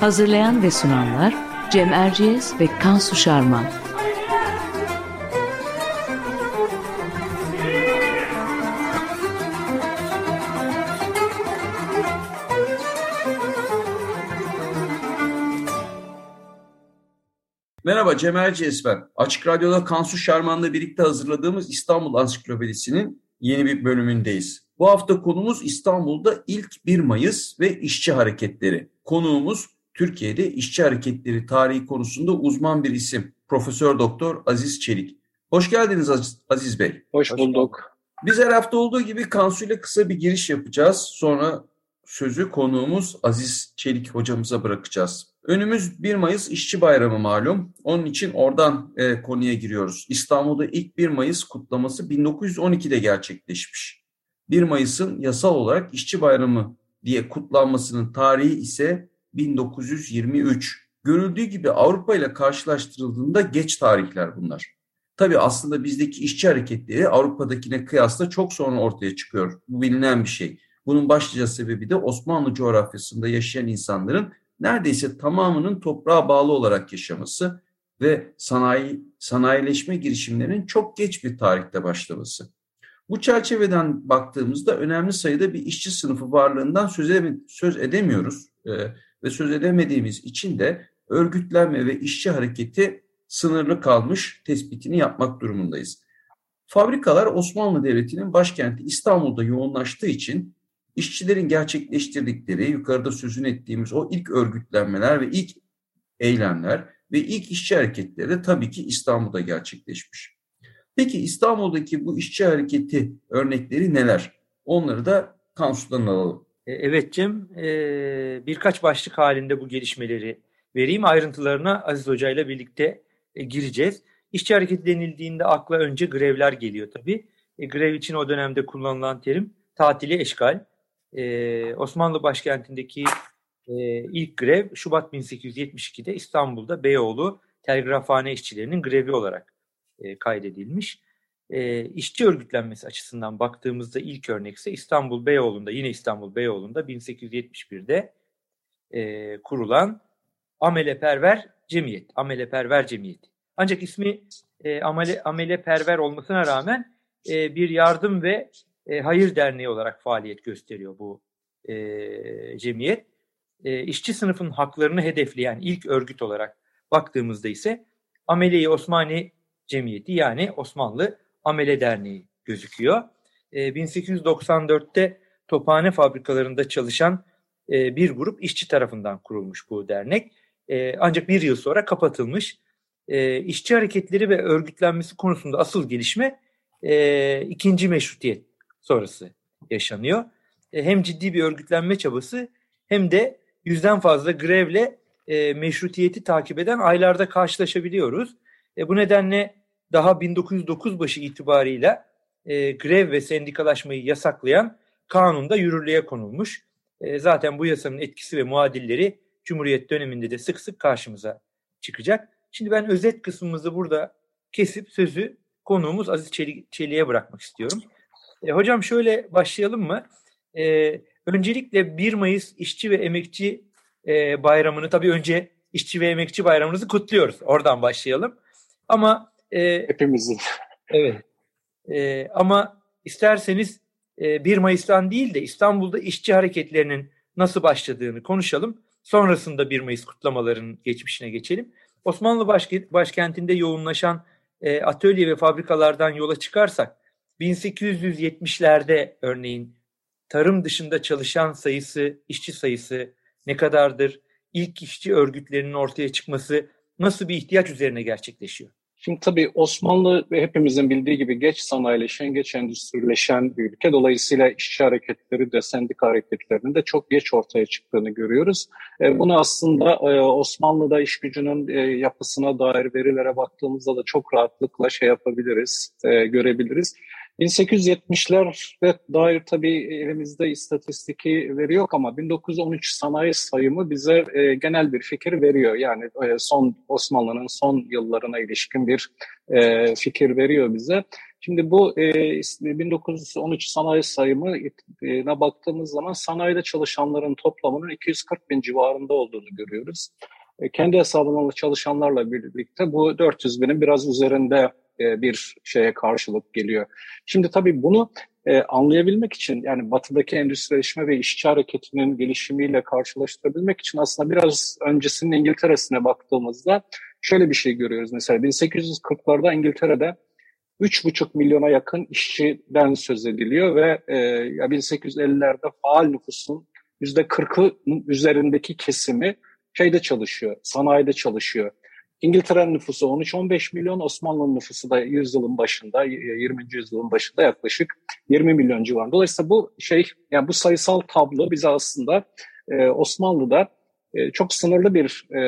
Hazırlayan ve sunanlar Cem Erciyes ve Kansu Şarman. Merhaba Cem Erciyes ben. Açık Radyo'da Kansu Şarman'la birlikte hazırladığımız İstanbul Ansiklopedisi'nin yeni bir bölümündeyiz. Bu hafta konumuz İstanbul'da ilk 1 Mayıs ve işçi hareketleri. Konuğumuz Türkiye'de işçi hareketleri tarihi konusunda uzman bir isim. Profesör Doktor Aziz Çelik. Hoş geldiniz Aziz, Aziz Bey. Hoş bulduk. Biz her hafta olduğu gibi Kansu ile kısa bir giriş yapacağız. Sonra sözü konuğumuz Aziz Çelik hocamıza bırakacağız. Önümüz 1 Mayıs İşçi Bayramı malum. Onun için oradan e, konuya giriyoruz. İstanbul'da ilk 1 Mayıs kutlaması 1912'de gerçekleşmiş. 1 Mayıs'ın yasal olarak İşçi Bayramı diye kutlanmasının tarihi ise 1923. Görüldüğü gibi Avrupa ile karşılaştırıldığında geç tarihler bunlar. Tabii aslında bizdeki işçi hareketleri Avrupa'dakine kıyasla çok sonra ortaya çıkıyor. Bu bilinen bir şey. Bunun başlıca sebebi de Osmanlı coğrafyasında yaşayan insanların neredeyse tamamının toprağa bağlı olarak yaşaması ve sanayi sanayileşme girişimlerinin çok geç bir tarihte başlaması. Bu çerçeveden baktığımızda önemli sayıda bir işçi sınıfı varlığından söz, edemiyoruz ee, ve söz edemediğimiz için de örgütlenme ve işçi hareketi sınırlı kalmış tespitini yapmak durumundayız. Fabrikalar Osmanlı Devleti'nin başkenti İstanbul'da yoğunlaştığı için işçilerin gerçekleştirdikleri yukarıda sözünü ettiğimiz o ilk örgütlenmeler ve ilk eylemler ve ilk işçi hareketleri de tabii ki İstanbul'da gerçekleşmiş. Peki İstanbul'daki bu işçi hareketi örnekleri neler? Onları da Kansu'dan alalım. E, evet Cem, e, birkaç başlık halinde bu gelişmeleri vereyim. Ayrıntılarına Aziz Hoca ile birlikte e, gireceğiz. İşçi hareketi denildiğinde akla önce grevler geliyor tabii. Grev için o dönemde kullanılan terim tatili eşgal Osmanlı başkentindeki ilk grev Şubat 1872'de İstanbul'da Beyoğlu telgrafhane işçilerinin grevi olarak kaydedilmiş. E, işçi örgütlenmesi açısından baktığımızda ilk örnek ise İstanbul Beyoğlu'nda yine İstanbul Beyoğlu'nda 1871'de e, kurulan Ameleperver Cemiyet, Ameleperver Cemiyeti. Ancak ismi e, amele, ameleperver olmasına rağmen e, bir yardım ve e, hayır derneği olarak faaliyet gösteriyor bu e, cemiyet. E, işçi sınıfın haklarını hedefleyen ilk örgüt olarak baktığımızda ise Amele-i Osmani Cemiyeti yani Osmanlı Amele Derneği gözüküyor. E, 1894'te tophane fabrikalarında çalışan e, bir grup işçi tarafından kurulmuş bu dernek. E, ancak bir yıl sonra kapatılmış. E, işçi hareketleri ve örgütlenmesi konusunda asıl gelişme e, ikinci meşrutiyet sonrası yaşanıyor. E, hem ciddi bir örgütlenme çabası hem de yüzden fazla grevle e, meşrutiyeti takip eden aylarda karşılaşabiliyoruz. E, bu nedenle daha 1909 başı itibarıyla e, grev ve sendikalaşmayı yasaklayan kanunda yürürlüğe konulmuş. E, zaten bu yasanın etkisi ve muadilleri Cumhuriyet döneminde de sık sık karşımıza çıkacak. Şimdi ben özet kısmımızı burada kesip sözü konuğumuz Aziz Çelik'e bırakmak istiyorum. E, hocam şöyle başlayalım mı? E, öncelikle 1 Mayıs İşçi ve Emekçi e, Bayramı'nı tabii önce İşçi ve Emekçi Bayramınızı kutluyoruz. Oradan başlayalım. Ama e, hepimizin. Evet. E, ama isterseniz e, 1 Mayıs'tan değil de İstanbul'da işçi hareketlerinin nasıl başladığını konuşalım. Sonrasında 1 Mayıs kutlamalarının geçmişine geçelim. Osmanlı başkentinde yoğunlaşan e, atölye ve fabrikalardan yola çıkarsak 1870'lerde örneğin tarım dışında çalışan sayısı, işçi sayısı ne kadardır? İlk işçi örgütlerinin ortaya çıkması nasıl bir ihtiyaç üzerine gerçekleşiyor? Şimdi tabii Osmanlı ve hepimizin bildiği gibi geç sanayileşen, geç endüstrileşen bir ülke. Dolayısıyla işçi hareketleri de sendika hareketlerinin de çok geç ortaya çıktığını görüyoruz. E, bunu aslında e, Osmanlı'da iş gücünün e, yapısına dair verilere baktığımızda da çok rahatlıkla şey yapabiliriz, e, görebiliriz. 1870'lere dair tabii elimizde istatistiki veri yok ama 1913 sanayi sayımı bize e, genel bir fikir veriyor. Yani e, son Osmanlı'nın son yıllarına ilişkin bir e, fikir veriyor bize. Şimdi bu e, 1913 sanayi sayımına baktığımız zaman sanayide çalışanların toplamının 240 bin civarında olduğunu görüyoruz. E, kendi hesabına çalışanlarla birlikte bu 400 binin biraz üzerinde e, bir şeye karşılık geliyor. Şimdi tabii bunu e, anlayabilmek için yani batıdaki endüstrileşme ve işçi hareketinin gelişimiyle karşılaştırabilmek için aslında biraz öncesinin İngiltere'sine baktığımızda şöyle bir şey görüyoruz. Mesela 1840'larda İngiltere'de 3,5 milyona yakın işçiden söz ediliyor ve e, 1850'lerde faal nüfusun %40'ı üzerindeki kesimi şeyde çalışıyor, sanayide çalışıyor. İngiltere'nin nüfusu 13-15 milyon, Osmanlı'nın nüfusu da yüzyılın başında, 20. yüzyılın başında yaklaşık 20 milyon civarında. Dolayısıyla bu şey, yani bu sayısal tablo bize aslında e, Osmanlı'da e, çok sınırlı bir e,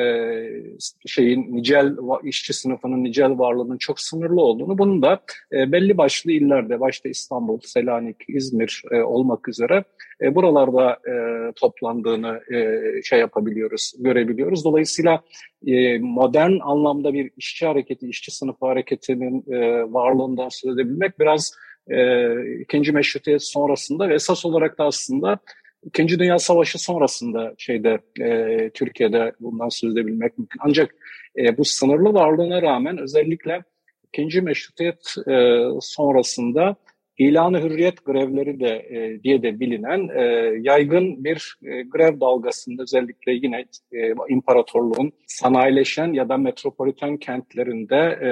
şeyin nicel işçi sınıfının nicel varlığının çok sınırlı olduğunu, bunun da e, belli başlı illerde, başta İstanbul, Selanik, İzmir e, olmak üzere e, buralarda e, toplandığını e, şey yapabiliyoruz, görebiliyoruz. Dolayısıyla e, modern anlamda bir işçi hareketi, işçi sınıfı hareketinin e, varlığından söz edebilmek biraz e, ikinci meşrutiyet sonrasında ve esas olarak da aslında İkinci Dünya Savaşı sonrasında şeyde e, Türkiye'de bundan söz edebilmek mümkün. Ancak e, bu sınırlı varlığına rağmen özellikle ikinci meşrutiyet e, sonrasında ilanı hürriyet grevleri de e, diye de bilinen e, yaygın bir e, grev dalgasında özellikle yine e, imparatorluğun sanayileşen ya da metropoliten kentlerinde e,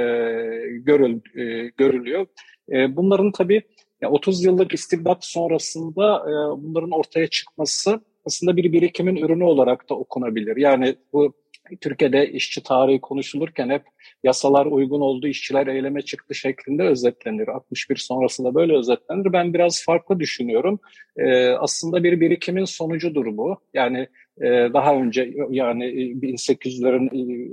görül, e, görülüyor. E, bunların tabii ya 30 yıllık istibdat sonrasında e, bunların ortaya çıkması aslında bir birikimin ürünü olarak da okunabilir. Yani bu Türkiye'de işçi tarihi konuşulurken hep yasalar uygun olduğu işçiler eyleme çıktı şeklinde özetlenir. 61 sonrası da böyle özetlenir. Ben biraz farklı düşünüyorum. Ee, aslında bir birikimin sonucudur bu. Yani e, daha önce yani 1800'lerin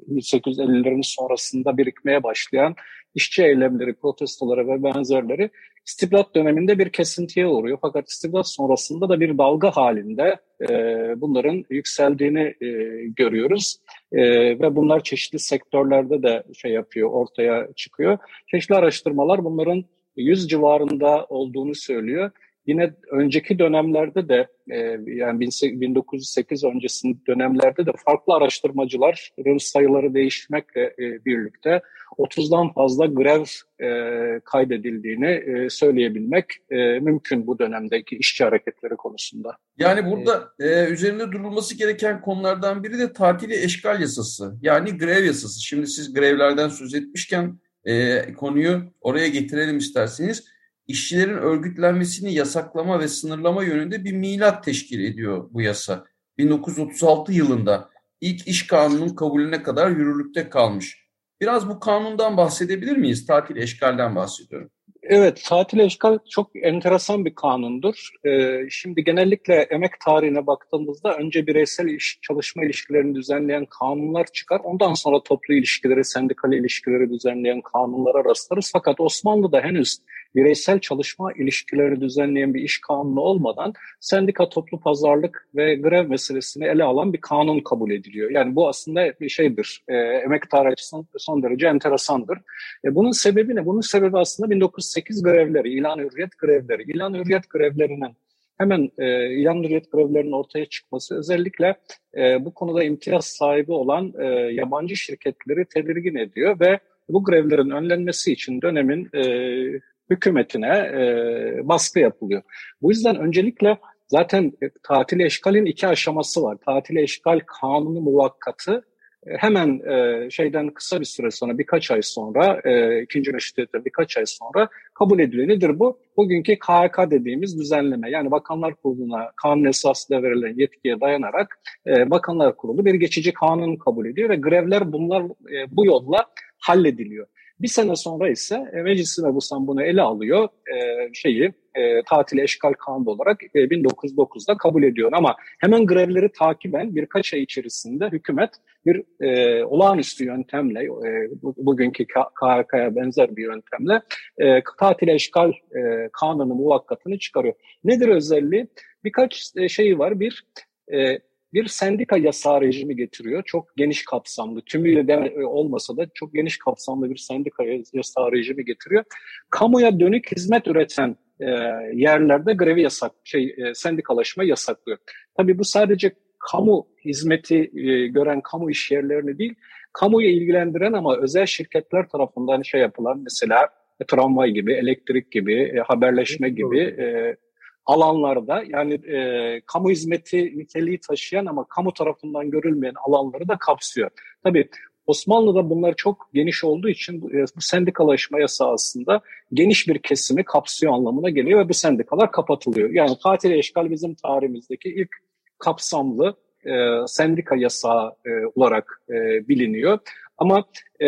1850'lerin sonrasında birikmeye başlayan işçi eylemleri, protestoları ve benzerleri istibdat döneminde bir kesintiye uğruyor. Fakat istibdat sonrasında da bir dalga halinde e, bunların yükseldiğini e, görüyoruz. E, ve bunlar çeşitli sektörlerde de şey yapıyor, ortaya çıkıyor. Çeşitli araştırmalar bunların 100 civarında olduğunu söylüyor. Yine önceki dönemlerde de e, yani 1908 öncesinde dönemlerde de farklı araştırmacıların sayıları değişmekle e, birlikte 30'dan fazla grev e, kaydedildiğini söyleyebilmek mümkün bu dönemdeki işçi hareketleri konusunda. Yani burada e, üzerinde durulması gereken konulardan biri de tatili eşgal yasası. Yani grev yasası. Şimdi siz grevlerden söz etmişken e, konuyu oraya getirelim isterseniz işçilerin örgütlenmesini yasaklama ve sınırlama yönünde bir milat teşkil ediyor bu yasa. 1936 yılında ilk iş kanunun kabulüne kadar yürürlükte kalmış. Biraz bu kanundan bahsedebilir miyiz? Tatil eşkalden bahsediyorum. Evet, tatil eşkal çok enteresan bir kanundur. Ee, şimdi genellikle emek tarihine baktığımızda önce bireysel iş, çalışma ilişkilerini düzenleyen kanunlar çıkar. Ondan sonra toplu ilişkileri, sendikal ilişkileri düzenleyen kanunlara rastlarız. Fakat Osmanlı'da henüz bireysel çalışma ilişkileri düzenleyen bir iş kanunu olmadan sendika toplu pazarlık ve grev meselesini ele alan bir kanun kabul ediliyor. Yani bu aslında bir şeydir. E, emek tarihi açısından son derece enteresandır. E, bunun sebebi ne? Bunun sebebi aslında 1908 grevleri, ilan hürriyet grevleri. İlan hürriyet grevlerinin hemen e, ilan hürriyet grevlerinin ortaya çıkması özellikle e, bu konuda imtiyaz sahibi olan e, yabancı şirketleri tedirgin ediyor ve bu grevlerin önlenmesi için dönemin e, hükümetine e, baskı yapılıyor. Bu yüzden öncelikle zaten tatil eşkalin iki aşaması var. Tatil eşkal kanunu muvakkatı e, hemen e, şeyden kısa bir süre sonra birkaç ay sonra e, ikinci meşrutiyette birkaç ay sonra kabul ediliyor. Nedir bu? Bugünkü KHK dediğimiz düzenleme yani Bakanlar Kurulu'na kanun esasında verilen yetkiye dayanarak e, Bakanlar Kurulu bir geçici kanun kabul ediyor ve grevler bunlar e, bu yolla hallediliyor. Bir sene sonra ise e, Meclis Mebusan bunu ele alıyor. E, şeyi e, tatil eşkal kanunu olarak e, 1909'da kabul ediyor. Ama hemen grevleri takiben birkaç ay içerisinde hükümet bir e, olağanüstü yöntemle, e, bugünkü KHK'ya benzer bir yöntemle e, tatil eşkal e, kanunu muvakkatını çıkarıyor. Nedir özelliği? Birkaç e, şey var. Bir, e, bir sendika yasağı rejimi getiriyor. Çok geniş kapsamlı, tümüyle de olmasa da çok geniş kapsamlı bir sendika yasağı rejimi getiriyor. Kamuya dönük hizmet üreten e, yerlerde grevi yasak, şey e, sendikalaşma yasaklıyor. Tabii bu sadece kamu hizmeti e, gören kamu iş yerlerini değil, kamuyu ilgilendiren ama özel şirketler tarafından şey yapılan mesela tramvay gibi, elektrik gibi, e, haberleşme gibi e, alanlarda yani e, kamu hizmeti niteliği taşıyan ama kamu tarafından görülmeyen alanları da kapsıyor. Tabii Osmanlı'da bunlar çok geniş olduğu için bu, bu sendikalaşma yasağı aslında geniş bir kesimi kapsıyor anlamına geliyor ve bu sendikalar kapatılıyor. Yani katil eşkal bizim tarihimizdeki ilk kapsamlı e, sendika yasağı e, olarak e, biliniyor. Ama e,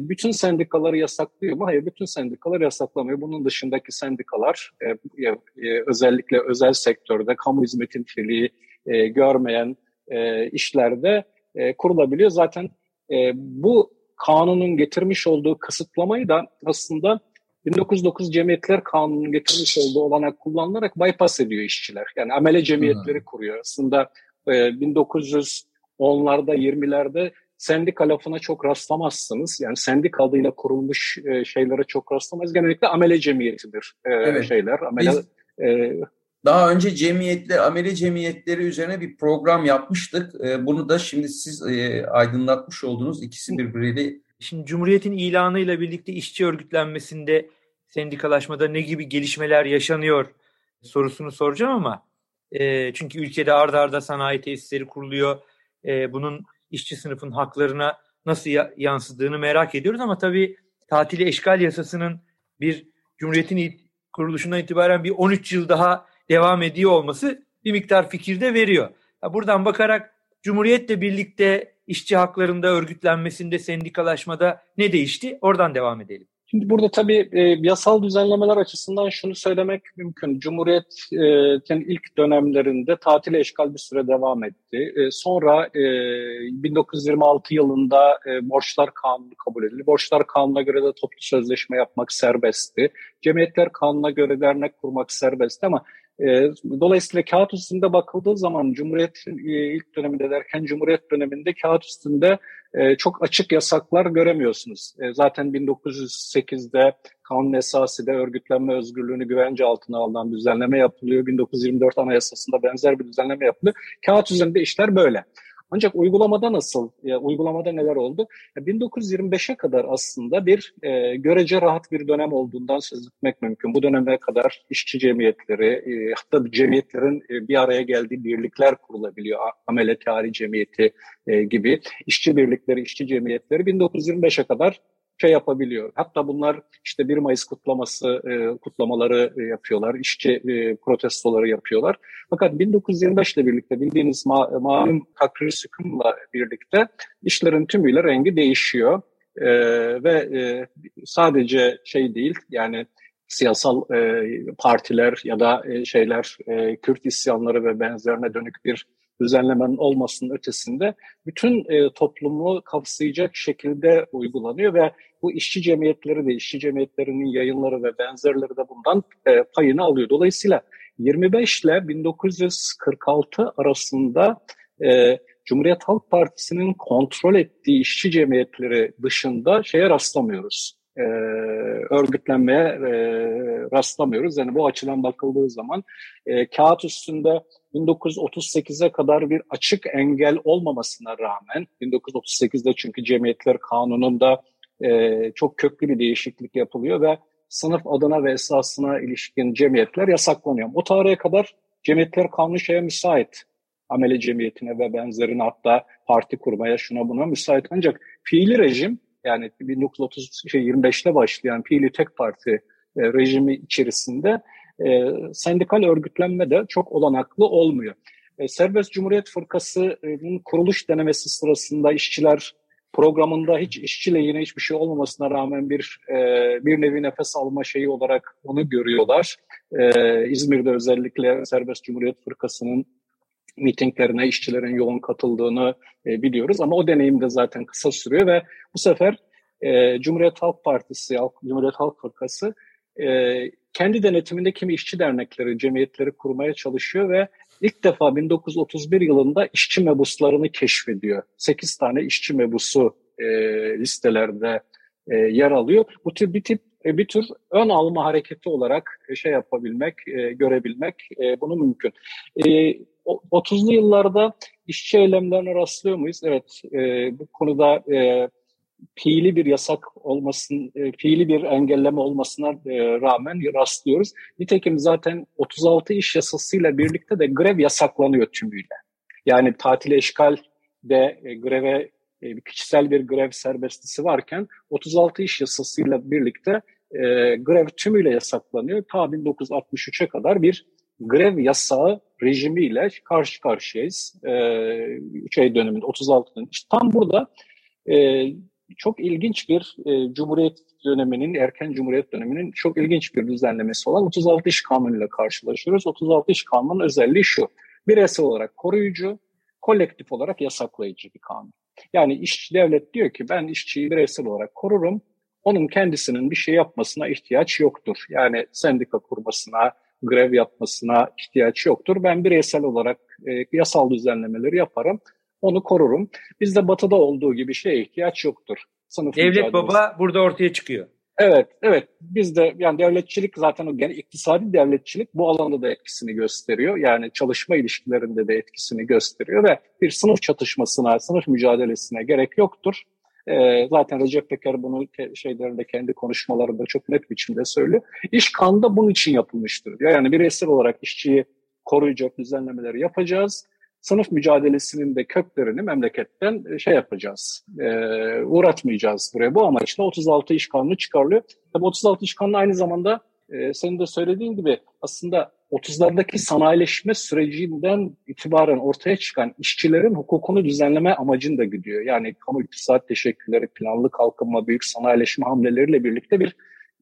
bütün sendikaları yasaklıyor mu? Hayır, bütün sendikalar yasaklamıyor. Bunun dışındaki sendikalar e, e, özellikle özel sektörde kamu hizmet niteliği e, görmeyen e, işlerde e, kurulabiliyor. Zaten e, bu kanunun getirmiş olduğu kısıtlamayı da aslında 1909 Cemiyetler Kanunu'nun getirmiş olduğu olanak kullanılarak bypass ediyor işçiler. Yani amele cemiyetleri kuruyor. Aslında e, 1910'larda, 20'lerde sendika lafına çok rastlamazsınız. Yani sendik adıyla kurulmuş e, şeylere çok rastlamaz. Genellikle amele cemiyetidir e, evet. şeyler. Amele, Biz, e, daha önce cemiyetler, amele cemiyetleri üzerine bir program yapmıştık. E, bunu da şimdi siz e, aydınlatmış oldunuz. İkisi birbiriyle. Şimdi Cumhuriyet'in ilanıyla birlikte işçi örgütlenmesinde sendikalaşmada ne gibi gelişmeler yaşanıyor sorusunu soracağım ama e, çünkü ülkede ardarda arda sanayi tesisleri kuruluyor. E, bunun işçi sınıfın haklarına nasıl yansıdığını merak ediyoruz ama tabii tatili eşgal yasasının bir Cumhuriyet'in kuruluşundan itibaren bir 13 yıl daha devam ediyor olması bir miktar fikirde veriyor. Buradan bakarak Cumhuriyet'le birlikte işçi haklarında örgütlenmesinde, sendikalaşmada ne değişti? Oradan devam edelim. Şimdi burada tabii e, yasal düzenlemeler açısından şunu söylemek mümkün. Cumhuriyet'in ilk dönemlerinde tatil eşkal bir süre devam etti. E, sonra e, 1926 yılında e, borçlar kanunu kabul edildi. Borçlar kanuna göre de toplu sözleşme yapmak serbestti. Cemiyetler kanuna göre dernek kurmak serbestti ama dolayısıyla kağıt üstünde bakıldığı zaman Cumhuriyet e, ilk döneminde derken Cumhuriyet döneminde kağıt üstünde e, çok açık yasaklar göremiyorsunuz. E, zaten 1908'de kanun esasıyla örgütlenme özgürlüğünü güvence altına alınan düzenleme yapılıyor. 1924 Anayasası'nda benzer bir düzenleme yapılıyor. Kağıt üzerinde işler böyle. Ancak uygulamada nasıl, ya, uygulamada neler oldu? 1925'e kadar aslında bir e, görece rahat bir dönem olduğundan söz etmek mümkün. Bu döneme kadar işçi cemiyetleri, e, hatta cemiyetlerin e, bir araya geldiği birlikler kurulabiliyor. Amele Tarihi Cemiyeti e, gibi işçi birlikleri, işçi cemiyetleri 1925'e kadar şey yapabiliyor. Hatta bunlar işte 1 Mayıs kutlaması e, kutlamaları e, yapıyorlar, işçi e, protestoları yapıyorlar. Fakat 1925 ile birlikte bildiğiniz ma malum takrir sıkımla birlikte işlerin tümüyle rengi değişiyor. E, ve e, sadece şey değil yani siyasal e, partiler ya da e, şeyler e, Kürt isyanları ve benzerine dönük bir düzenlemenin olmasının ötesinde bütün e, toplumu kapsayacak şekilde uygulanıyor ve bu işçi cemiyetleri de işçi cemiyetlerinin yayınları ve benzerleri de bundan e, payını alıyor. Dolayısıyla 25 ile 1946 arasında e, Cumhuriyet Halk Partisi'nin kontrol ettiği işçi cemiyetleri dışında şeye rastlamıyoruz. E, örgütlenmeye e, rastlamıyoruz. Yani bu açıdan bakıldığı zaman e, kağıt üstünde 1938'e kadar bir açık engel olmamasına rağmen 1938'de çünkü Cemiyetler Kanunu'nda e, çok köklü bir değişiklik yapılıyor ve sınıf adına ve esasına ilişkin cemiyetler yasaklanıyor. O tarihe kadar cemiyetler kanunu şeye müsait. Amele cemiyetine ve benzerine hatta parti kurmaya şuna buna müsait. Ancak fiili rejim yani 1925'te şey, başlayan fiili tek parti e, rejimi içerisinde e, sendikal örgütlenme de çok olanaklı olmuyor. E, Serbest Cumhuriyet Fırkası'nın kuruluş denemesi sırasında işçiler programında hiç işçi lehine hiçbir şey olmamasına rağmen bir e, bir nevi nefes alma şeyi olarak onu görüyorlar. E, İzmir'de özellikle Serbest Cumhuriyet Fırkası'nın mitinglerine işçilerin yoğun katıldığını e, biliyoruz. Ama o deneyim de zaten kısa sürüyor ve bu sefer e, Cumhuriyet Halk Partisi, Cumhuriyet Halk Fırkası e, kendi denetiminde kimi işçi dernekleri, cemiyetleri kurmaya çalışıyor ve ilk defa 1931 yılında işçi mebuslarını keşfediyor. 8 tane işçi mebusu e, listelerde e, yer alıyor. Bu tür bir tip e, bir tür ön alma hareketi olarak e, şey yapabilmek, e, görebilmek e, bunu mümkün. E, 30'lu yıllarda işçi eylemlerine rastlıyor muyuz? Evet, e, bu konuda e, fiili bir yasak olmasın, e, fiili bir engelleme olmasına e, rağmen rastlıyoruz. Nitekim zaten 36 iş yasasıyla birlikte de grev yasaklanıyor tümüyle. Yani tatil eşkal de e, greve e, kişisel bir grev serbestisi varken 36 iş yasasıyla birlikte grev tümüyle yasaklanıyor. Ta 1963'e kadar bir grev yasağı rejimiyle karşı karşıyayız. E, şey döneminde 36'nın. İşte tam burada e, çok ilginç bir e, Cumhuriyet döneminin, erken Cumhuriyet döneminin çok ilginç bir düzenlemesi olan 36 İş Kanunu ile karşılaşıyoruz. 36 İş Kanunu'nun özelliği şu, bireysel olarak koruyucu, kolektif olarak yasaklayıcı bir kanun. Yani işçi devlet diyor ki ben işçiyi bireysel olarak korurum, onun kendisinin bir şey yapmasına ihtiyaç yoktur. Yani sendika kurmasına, grev yapmasına ihtiyaç yoktur. Ben bireysel olarak e, yasal düzenlemeleri yaparım onu korurum. Bizde batıda olduğu gibi şeye ihtiyaç yoktur. Sınıf Devlet mücadelesi. baba burada ortaya çıkıyor. Evet, evet. Bizde yani devletçilik zaten o gene iktisadi devletçilik bu alanda da etkisini gösteriyor. Yani çalışma ilişkilerinde de etkisini gösteriyor ve bir sınıf çatışmasına, sınıf mücadelesine gerek yoktur. Ee, zaten Recep Peker bunu şeylerinde kendi konuşmalarında çok net biçimde söylüyor. İş kanunda bunun için yapılmıştır. Yani bireysel olarak işçiyi koruyacak düzenlemeleri yapacağız sınıf mücadelesinin de köklerini memleketten e, şey yapacağız, e, uğratmayacağız buraya. Bu amaçla 36 iş kanunu çıkarılıyor. Tabii 36 iş kanunu aynı zamanda e, senin de söylediğin gibi aslında 30'lardaki sanayileşme sürecinden itibaren ortaya çıkan işçilerin hukukunu düzenleme amacını da gidiyor. Yani kamu iktisat teşekkürleri, planlı kalkınma, büyük sanayileşme hamleleriyle birlikte bir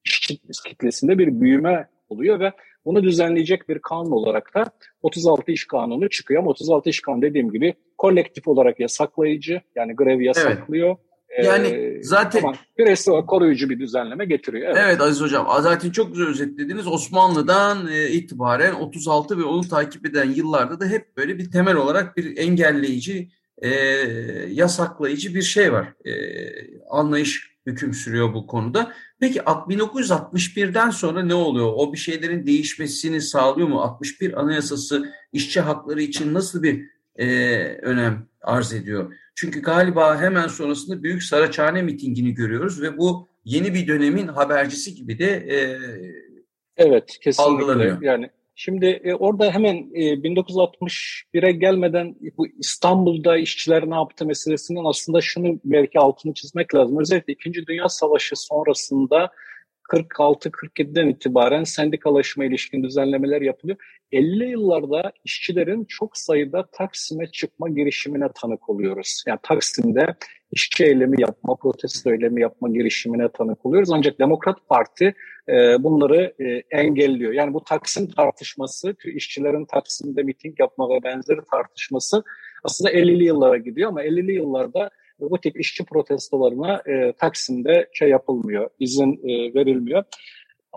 işçi kitlesinde bir büyüme oluyor ve bunu düzenleyecek bir kanun olarak da 36 iş kanunu çıkıyor. Ama 36 iş kanunu dediğim gibi kolektif olarak yasaklayıcı yani grev yasaklıyor. Evet. Yani ee, zaten ama bireysel koruyucu bir düzenleme getiriyor. Evet. evet Aziz Hocam zaten çok güzel özetlediniz. Osmanlı'dan e, itibaren 36 ve onu takip eden yıllarda da hep böyle bir temel olarak bir engelleyici, e, yasaklayıcı bir şey var. E, anlayış hüküm sürüyor bu konuda. Peki 1961'den sonra ne oluyor? O bir şeylerin değişmesini sağlıyor mu? 61 Anayasası işçi hakları için nasıl bir e, önem arz ediyor? Çünkü galiba hemen sonrasında Büyük Saraçhane mitingini görüyoruz ve bu yeni bir dönemin habercisi gibi de e, evet, kesinlikle. algılanıyor. Yani Şimdi e, orada hemen e, 1961'e gelmeden bu İstanbul'da işçiler ne yaptı meselesinden aslında şunu belki altını çizmek lazım. Özellikle İkinci Dünya Savaşı sonrasında 46-47'den itibaren sendikalaşma ilişkin düzenlemeler yapılıyor. 50'li yıllarda işçilerin çok sayıda Taksim'e çıkma girişimine tanık oluyoruz. Yani Taksim'de işçi eylemi yapma, protesto eylemi yapma girişimine tanık oluyoruz. Ancak Demokrat Parti e, bunları e, engelliyor. Yani bu Taksim tartışması, işçilerin Taksim'de miting yapma ve benzeri tartışması aslında 50'li yıllara gidiyor ama 50'li yıllarda bu tip işçi protestolarına e, Taksim'de şey yapılmıyor, izin e, verilmiyor.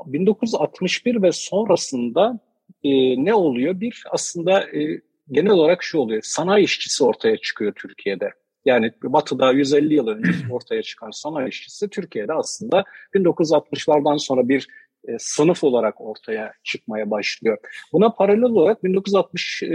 1961 ve sonrasında e, ne oluyor? Bir aslında e, genel olarak şu oluyor, sanayi işçisi ortaya çıkıyor Türkiye'de. Yani Batı'da 150 yıl önce ortaya çıkan sanayi işçisi Türkiye'de aslında 1960'lardan sonra bir e, sınıf olarak ortaya çıkmaya başlıyor. Buna paralel olarak 1960 e,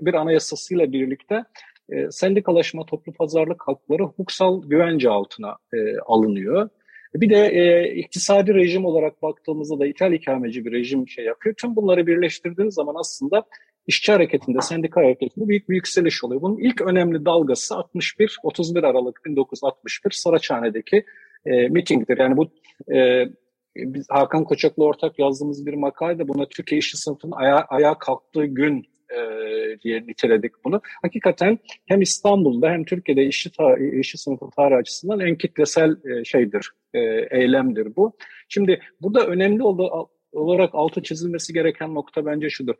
bir anayasasıyla birlikte e, sendikalaşma, toplu pazarlık hakları hukuksal güvence altına e, alınıyor. Bir de e, iktisadi rejim olarak baktığımızda da ithal ikameci bir rejim şey yapıyor. Tüm bunları birleştirdiğiniz zaman aslında işçi hareketinde, sendika hareketinde büyük bir yükseliş oluyor. Bunun ilk önemli dalgası 61-31 Aralık 1961 Saraçhane'deki e, mitingdir. Yani bu e, biz Hakan Koçak'la ortak yazdığımız bir makalede buna Türkiye işçi sınıfının aya ayağa kalktığı gün e, diye niteledik bunu. Hakikaten hem İstanbul'da hem Türkiye'de işçi, tarih, işçi sınıfı tarihi açısından en kitlesel e, şeydir, e, eylemdir bu. Şimdi burada önemli oldu, olarak altı çizilmesi gereken nokta bence şudur.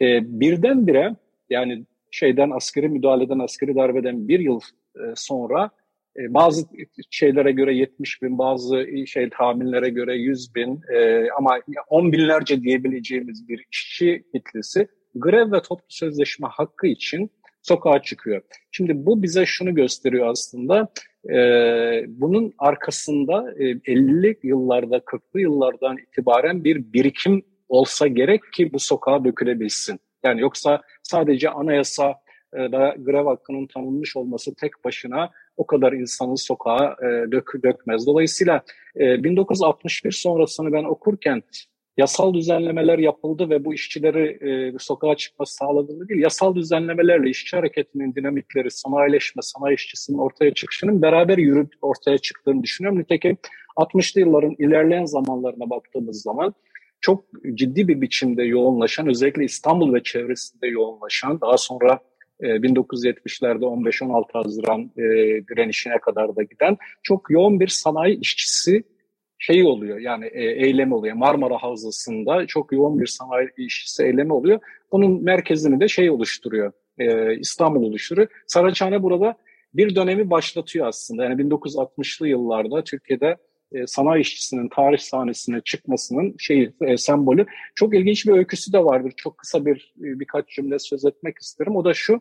E, birdenbire yani şeyden askeri müdahaleden, askeri darbeden bir yıl e, sonra bazı şeylere göre 70 bin, bazı şey tahminlere göre 100 bin e, ama 10 binlerce diyebileceğimiz bir işçi kitlesi grev ve toplu sözleşme hakkı için sokağa çıkıyor. Şimdi bu bize şunu gösteriyor aslında. E, bunun arkasında e, 50'li yıllarda, 40'lı yıllardan itibaren bir birikim olsa gerek ki bu sokağa dökülebilsin. Yani yoksa sadece anayasa da grev hakkının tanınmış olması tek başına o kadar insanı sokağa e, dök, dökmez. Dolayısıyla e, 1961 sonrasını ben okurken yasal düzenlemeler yapıldı ve bu işçileri e, sokağa çıkması sağladığını değil, yasal düzenlemelerle işçi hareketinin dinamikleri, sanayileşme, sanayi işçisinin ortaya çıkışının beraber yürüp ortaya çıktığını düşünüyorum. Nitekim 60'lı yılların ilerleyen zamanlarına baktığımız zaman çok ciddi bir biçimde yoğunlaşan, özellikle İstanbul ve çevresinde yoğunlaşan, daha sonra 1970'lerde 15-16 Haziran e, direnişine kadar da giden çok yoğun bir sanayi işçisi şey oluyor yani e, eylemi oluyor. Marmara Havzası'nda çok yoğun bir sanayi işçisi eylemi oluyor. Bunun merkezini de şey oluşturuyor. E, İstanbul oluşturuyor. Saraçhane burada bir dönemi başlatıyor aslında. Yani 1960'lı yıllarda Türkiye'de e, sanayi işçisinin tarih sahnesine çıkmasının şeyi e, sembolü. Çok ilginç bir öyküsü de vardır. Çok kısa bir e, birkaç cümle söz etmek isterim. O da şu.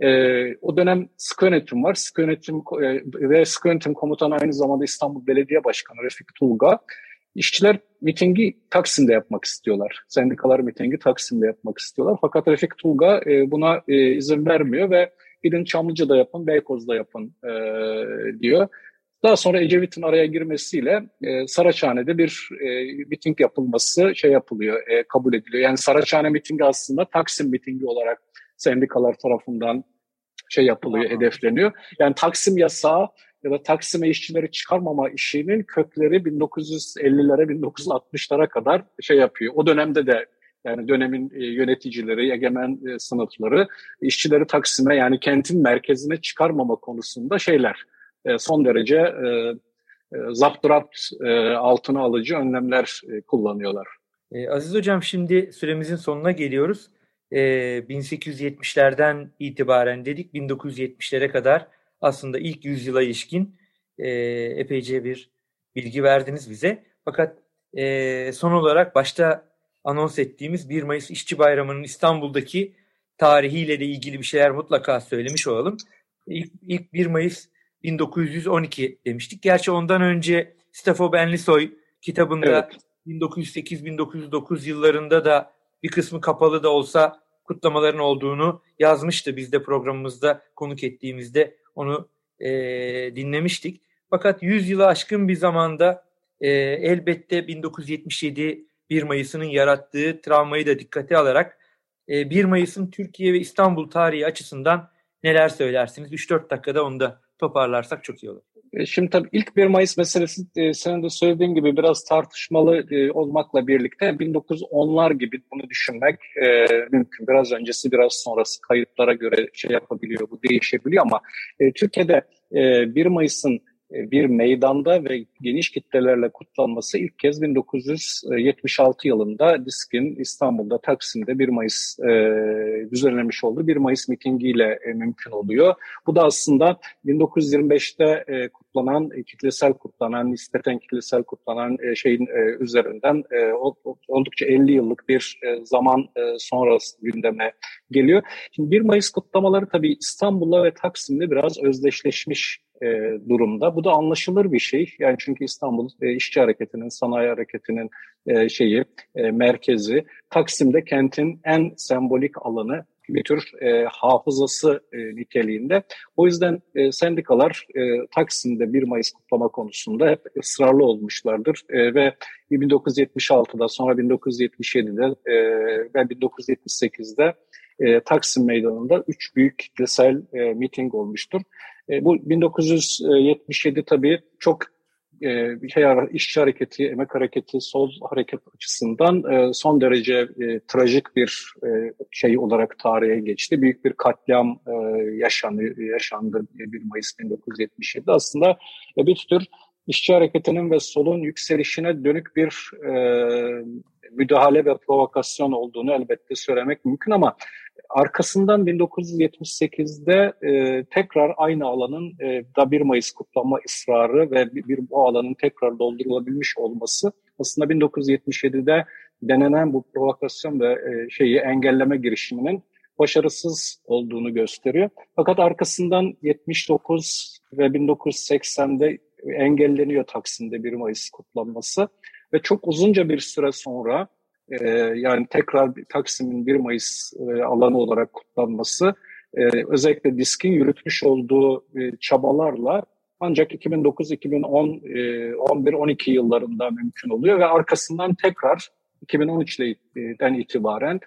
E, o dönem sıkı yönetim var. Sıkı yönetim e, ve sıkı yönetim komutanı aynı zamanda İstanbul Belediye Başkanı Refik Tulga. İşçiler mitingi Taksim'de yapmak istiyorlar. Sendikalar mitingi Taksim'de yapmak istiyorlar. Fakat Refik Tulga e, buna e, izin vermiyor ve gidin Çamlıca'da yapın, Beykoz'da yapın e, diyor. Daha sonra Ecevit'in araya girmesiyle e, Saraçhane'de bir e, miting yapılması şey yapılıyor, e, kabul ediliyor. Yani Saraçhane mitingi aslında Taksim mitingi olarak sendikalar tarafından şey yapılıyor, Aha. hedefleniyor. Yani Taksim yasağı ya da Taksim'e işçileri çıkarmama işinin kökleri 1950'lere, 1960'lara kadar şey yapıyor. O dönemde de yani dönemin e, yöneticileri, egemen e, sınıfları işçileri Taksim'e yani kentin merkezine çıkarmama konusunda şeyler e, son derece zapturapt altına alıcı önlemler kullanıyorlar. Aziz Hocam şimdi süremizin sonuna geliyoruz. 1870'lerden itibaren dedik 1970'lere kadar aslında ilk yüzyıla ilişkin epeyce bir bilgi verdiniz bize. Fakat son olarak başta anons ettiğimiz 1 Mayıs İşçi Bayramı'nın İstanbul'daki tarihiyle de ilgili bir şeyler mutlaka söylemiş olalım. İlk, ilk 1 Mayıs 1912 demiştik. Gerçi ondan önce Stefo Benlisoy kitabında evet. 1908-1909 yıllarında da bir kısmı kapalı da olsa kutlamaların olduğunu yazmıştı. Biz de programımızda konuk ettiğimizde onu e, dinlemiştik. Fakat 100 yılı aşkın bir zamanda e, elbette 1977 1 Mayıs'ının yarattığı travmayı da dikkate alarak e, 1 Mayıs'ın Türkiye ve İstanbul tarihi açısından neler söylersiniz? 3-4 dakikada onu da toparlarsak çok iyi olur. E, şimdi tabii ilk 1 Mayıs meselesi e, senin de söylediğin gibi biraz tartışmalı e, olmakla birlikte 1910'lar gibi bunu düşünmek mümkün. Biraz öncesi biraz sonrası kayıtlara göre şey yapabiliyor, bu değişebiliyor ama Türkiye'de e, 1 Mayıs'ın bir meydanda ve geniş kitlelerle kutlanması ilk kez 1976 yılında DİSK'in İstanbul'da Taksim'de 1 Mayıs e, düzenlemiş olduğu 1 Mayıs mitingiyle e, mümkün oluyor. Bu da aslında 1925'te e, kutlanan, e, kitlesel kutlanan, nispeten kitlesel kutlanan e, şeyin e, üzerinden e, oldukça 50 yıllık bir e, zaman e, sonrası gündeme geliyor. Şimdi 1 Mayıs kutlamaları tabii İstanbul'la ve Taksim'de biraz özdeşleşmiş e, durumda. Bu da anlaşılır bir şey. Yani çünkü İstanbul e, işçi hareketinin, sanayi hareketinin e, şeyi, e, merkezi. Taksim'de kentin en sembolik alanı bir tür e, hafızası e, niteliğinde. O yüzden e, sendikalar e, Taksim'de 1 Mayıs kutlama konusunda hep ısrarlı olmuşlardır e, ve 1976'da sonra 1977'de e, ve 1978'de e, Taksim Meydanı'nda üç büyük kitlesel e, miting olmuştur. E, bu 1977 tabii çok e, şey, işçi hareketi, emek hareketi, sol hareket açısından e, son derece e, trajik bir e, şey olarak tarihe geçti. Büyük bir katliam e, yaşandı, yaşandı 1 Mayıs 1977. Aslında e, bir tür işçi hareketinin ve solun yükselişine dönük bir e, müdahale ve provokasyon olduğunu elbette söylemek mümkün ama arkasından 1978'de e, tekrar aynı alanın e, da 1 Mayıs kutlama ısrarı ve bir, bir bu alanın tekrar doldurulabilmiş olması aslında 1977'de denenen bu provokasyon ve e, şeyi engelleme girişiminin başarısız olduğunu gösteriyor. Fakat arkasından 79 ve 1980'de engelleniyor Taksim'de 1 Mayıs kutlanması ve çok uzunca bir süre sonra e, yani tekrar Taksim'in 1 Mayıs e, alanı olarak kutlanması e, özellikle diskin yürütmüş olduğu e, çabalarla ancak 2009-2010, 11-12 yıllarında mümkün oluyor ve arkasından tekrar 2013'den itibaren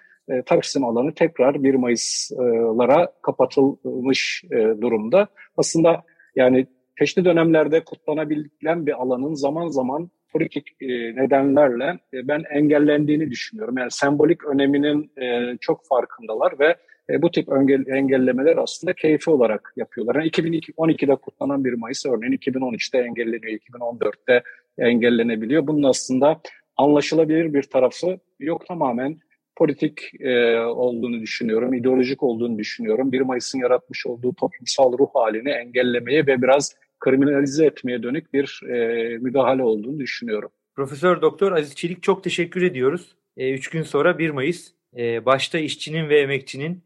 Taksim alanı tekrar 1 Mayıs'lara kapatılmış durumda. Aslında yani çeşitli dönemlerde kutlanabilen bir alanın zaman zaman politik e, nedenlerle e, ben engellendiğini düşünüyorum. Yani sembolik öneminin e, çok farkındalar ve bu tip engel, engellemeler aslında keyfi olarak yapıyorlar. Yani 2012'de kutlanan 1 Mayıs örneğin 2013'te engelleniyor, 2014'te engellenebiliyor. Bunun aslında anlaşılabilir bir tarafı yok tamamen politik olduğunu düşünüyorum, ideolojik olduğunu düşünüyorum. 1 Mayıs'ın yaratmış olduğu toplumsal ruh halini engellemeye ve biraz kriminalize etmeye dönük bir e, müdahale olduğunu düşünüyorum. Profesör Doktor Aziz Çelik çok teşekkür ediyoruz. E, üç gün sonra 1 Mayıs e, başta işçinin ve emekçinin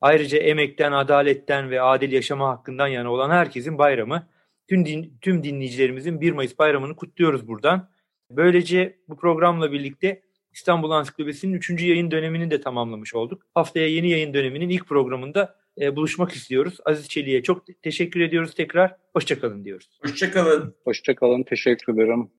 ayrıca emekten, adaletten ve adil yaşama hakkından yana olan herkesin bayramı. Tüm, din, tüm dinleyicilerimizin 1 Mayıs bayramını kutluyoruz buradan. Böylece bu programla birlikte İstanbul Ansiklopedisi'nin 3. yayın dönemini de tamamlamış olduk. Haftaya yeni yayın döneminin ilk programında e, buluşmak istiyoruz. Aziz Çelik'e çok teşekkür ediyoruz tekrar. Hoşçakalın diyoruz. Hoşçakalın. Hoşçakalın. Teşekkür ederim.